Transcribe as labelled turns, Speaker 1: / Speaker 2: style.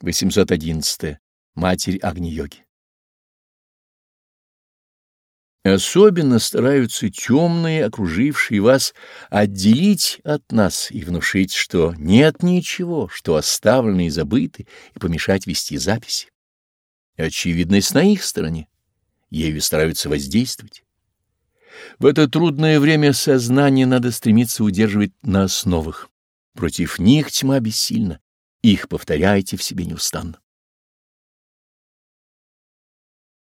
Speaker 1: 811. Матерь Агни-йоги. Особенно стараются темные, окружившие вас, отделить от нас и внушить, что нет ничего, что оставлено и забыто, и помешать вести записи. Очевидность на их стороне. Ею стараются воздействовать. В это трудное время сознание надо стремиться удерживать на основах. Против них тьма бессильна. Их повторяйте в себе неустанно.